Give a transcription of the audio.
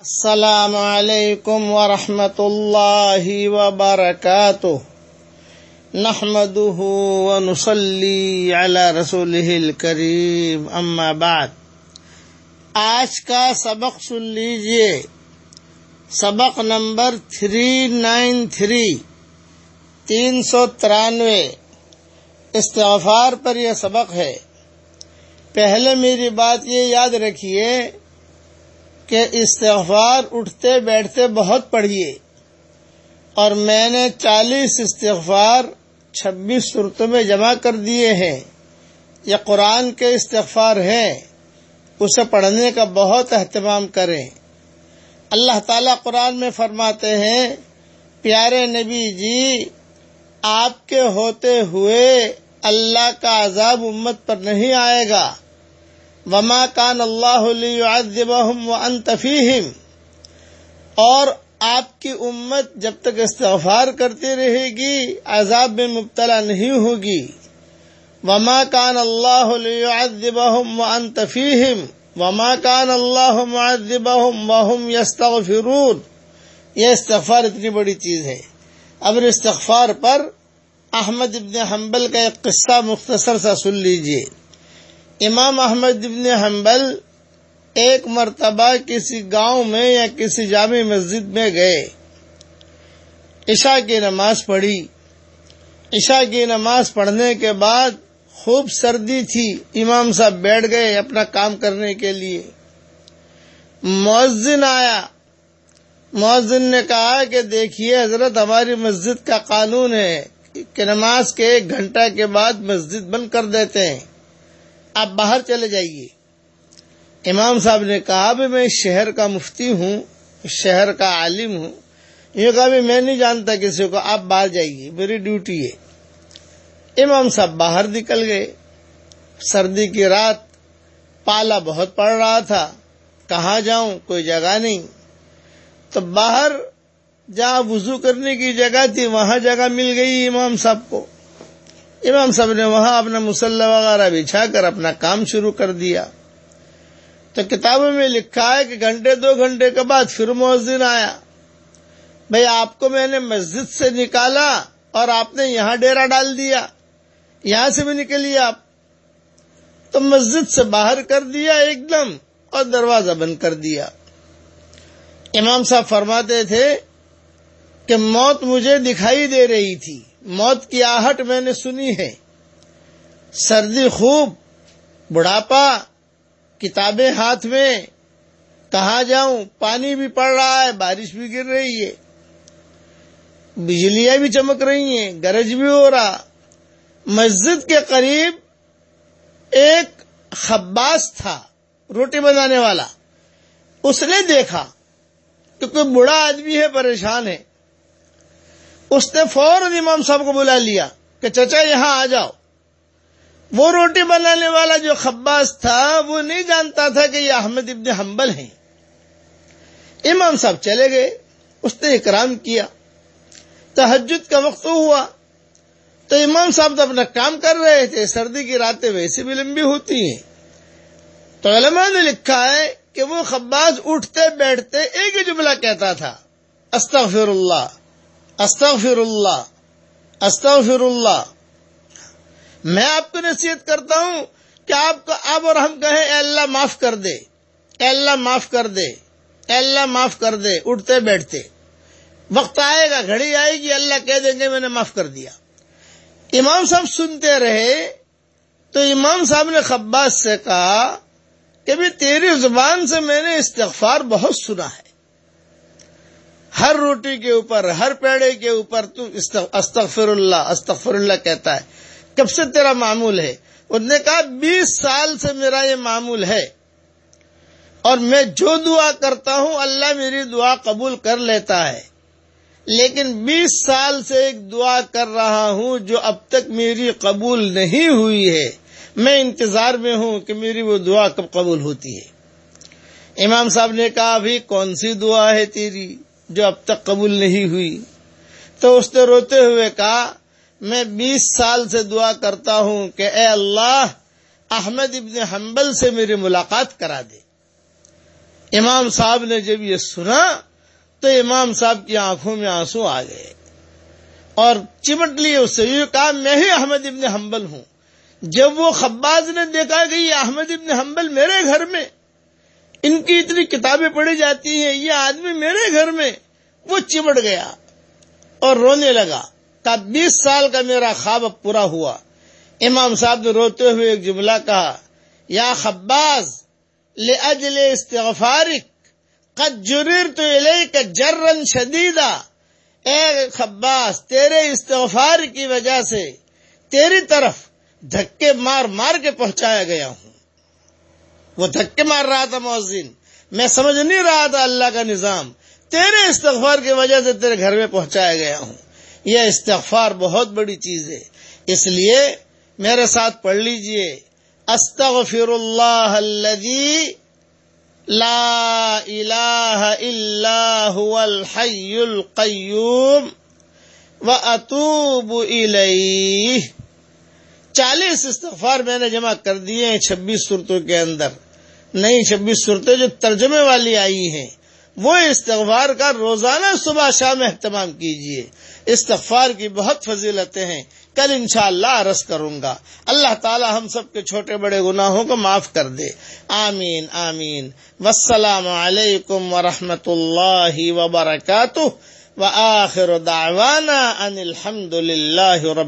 السلام علیکم ورحمۃ اللہ وبرکاتہ۔ نحمده ونصلي على رسوله الكريم اما بعد۔ آج کا سبق سن لیجیے۔ سبق نمبر تھری نائن تھری، تین سو ترانوے۔ استغفار پر یہ سبق ہے۔ پہلے میری بات یہ یاد رکھیے کہ استغفار اٹھتے بیٹھتے بہت پڑھیے۔ اور میں نے چالیس استغفار چھبیس صورتوں میں جمع کر دیے ہیں۔ یہ قرآن کے استغفار ہیں۔ اسے پڑھنے کا بہت اہتمام کریں۔ اللہ تعالی قرآن میں فرماتے ہیں، پیارے نبی جی آپ کے ہوتے ہوئے اللہ کا عذاب امت پر نہیں آئے گا۔ وما کان اللہ علیہم و انتفیم اور آپ کی امت جب تک استغفار کرتی رہے گی، عذاب میں مبتلا نہیں ہوگی۔ وما کان اللہ علیہم و انتفیم وما کان اللہ معذبہم وهم یستغفرون یہ استغفار اتنی بڑی چیز ہے۔ اب استغفار پر احمد ابن حنبل کا ایک قصہ مختصر سا سن لیجیے۔ امام احمد ابن حنبل ایک مرتبہ کسی گاؤں میں یا کسی جامع مسجد میں گئے۔ عشاء کی نماز پڑھی۔ عشاء کی نماز پڑھنے کے بعد خوب سردی تھی۔ امام صاحب بیٹھ گئے اپنا کام کرنے کے لیے۔ مؤذن آیا۔ مؤذن نے کہا کہ دیکھیے حضرت ہماری مسجد کا قانون ہے کہ نماز کے ایک گھنٹہ کے بعد مسجد بند کر دیتے ہیں۔ آپ باہر چلے جائیے۔ امام صاحب نے کہا بھی میں شہر کا مفتی ہوں، شہر کا عالم ہوں۔ یہ کہا بھی میں نہیں جانتا کسی کو، آپ باہر جائیے، میری ڈیوٹی ہے۔ امام صاحب باہر نکل گئے۔ سردی کی رات، پالا بہت پڑ رہا تھا۔ کہاں جاؤں؟ کوئی جگہ نہیں۔ تو باہر جہاں وضو کرنے کی جگہ تھی، وہاں جگہ مل گئی امام صاحب کو۔ امام صاحب نے وہاں اپنا مسلح وغیرہ بچھا کر اپنا کام شروع کر دیا۔ تو کتابوں میں لکھا ہے کہ گھنٹے، دو گھنٹے کے بعد پھر مؤذن آیا۔ بھائی آپ کو میں نے مسجد سے نکالا اور آپ نے یہاں ڈیرا ڈال دیا۔ یہاں سے بھی نکلیے آپ۔ تو مسجد سے باہر کر دیا ایک دم اور دروازہ بند کر دیا۔ امام صاحب فرماتے تھے کہ موت مجھے دکھائی دے رہی تھی۔ موت کی آہٹ میں نے سنی ہے۔ سردی خوب، بڑھاپا، کتابیں ہاتھ میں، کہاں جاؤں؟ پانی بھی پڑ رہا ہے، بارش بھی گر رہی ہے۔ بجلیاں بھی چمک رہی ہیں، گرج بھی ہو رہا۔ مسجد کے قریب ایک خباس تھا، روٹی بنانے والا۔ اس نے دیکھا کہ کوئی بڑا آدمی ہے، پریشان ہے۔ اس نے فوراً امام صاحب کو بلا لیا کہ چچا یہاں آ جاؤ۔ وہ روٹی بنانے والا جو خباس تھا وہ نہیں جانتا تھا کہ یہ احمد ابن حنبل ہیں۔ امام صاحب چلے گئے، اس نے اکرام کیا۔ تحجد کا وقت ہوا۔ تو امام صاحب تو اپنا کام کر رہے تھے، سردی کی راتیں ویسے بھی لمبی ہوتی ہیں۔ تو علماء نے لکھا ہے کہ وہ خباز اٹھتے بیٹھتے ایک ہی جملہ کہتا تھا، استغفر اللہ۔ استغفر اللہ استغفر اللہ۔ میں آپ کو نصیحت کرتا ہوں کہ آپ کو اب اور ہم کہیں، اے اللہ معاف کر دے، اے اللہ معاف کر دے، اے اللہ معاف کر دے، اٹھتے بیٹھتے۔ وقت آئے گا، گھڑی آئے گی، اللہ کہہ دیں گے، میں نے معاف کر دیا۔ امام صاحب سنتے رہے، تو امام صاحب نے خباس سے کہا کہ بھی تیری زبان سے میں نے استغفار بہت سنا ہے۔ ہر روٹی کے اوپر، ہر پیڑے کے اوپر تو استغفر اللہ استغفر اللہ کہتا ہے۔ کب سے تیرا معمول ہے؟ اس نے کہا، بیس سال سے میرا یہ معمول ہے۔ اور میں جو دعا کرتا ہوں، اللہ میری دعا قبول کر لیتا ہے۔ لیکن بیس سال سے ایک دعا کر رہا ہوں جو اب تک میری قبول نہیں ہوئی ہے۔ میں انتظار میں ہوں کہ میری وہ دعا کب قبول ہوتی ہے۔ امام صاحب نے کہا، ابھی کون سی دعا ہے تیری؟ جو اب تک قبول نہیں ہوئی۔ تو اس نے روتے ہوئے کہا، میں بیس سال سے دعا کرتا ہوں کہ اے اللہ، احمد ابن حنبل سے میری ملاقات کرا دے۔ امام صاحب نے جب یہ سنا، تو امام صاحب کی آنکھوں میں آنسو آ گئے۔ اور چمٹ لیے اس سے یہ کہا، میں ہی احمد ابن حنبل ہوں۔ جب وہ خباز نے دیکھا کہ یہ احمد ابن حنبل میرے گھر میں ان کی اتنی کتابیں پڑھی جاتی ہیں، یہ آدمی میرے گھر میں، وہ چمٹ گیا اور رونے لگا۔ کہا بیس سال کا میرا خواب اب پورا ہوا۔ امام صاحب نے روتے ہوئے ایک جملہ کہا، یا خباز لے استغفارک، قد جرر تو جرن شدیدہ اے خباس تیرے استغفار کی وجہ سے تیری طرف دھکے مار مار کے پہنچایا گیا ہوں۔ وہ دھکے مار رہا تھا مؤذن۔ میں سمجھ نہیں رہا تھا اللہ کا نظام۔ تیرے استغفار کی وجہ سے تیرے گھر میں پہنچایا گیا ہوں۔ یہ استغفار بہت بڑی چیز ہے۔ اس لیے میرے ساتھ پڑھ لیجیے۔ استغفر اللہ الذي لا الہ الا هو الحی القیوم واتوب الیہ۔ چالیس استغفار میں نے جمع کر دیے ہیں چھبیس صورتوں کے اندر۔ نئی چھبیس صورتیں جو ترجمے والی آئی ہیں، وہ استغفار کا روزانہ صبح شام اہتمام کیجیے استغفار کی بہت فضیلتیں ہیں، کل انشاءاللہ اللہ عرض کروں گا۔ اللہ تعالی ہم سب کے چھوٹے بڑے گناہوں کو معاف کر دے۔ آمین آمین۔ والسلام علیکم ورحمۃ اللہ وبرکاتہ۔ وآخر دعوانا ان الحمد للہ رب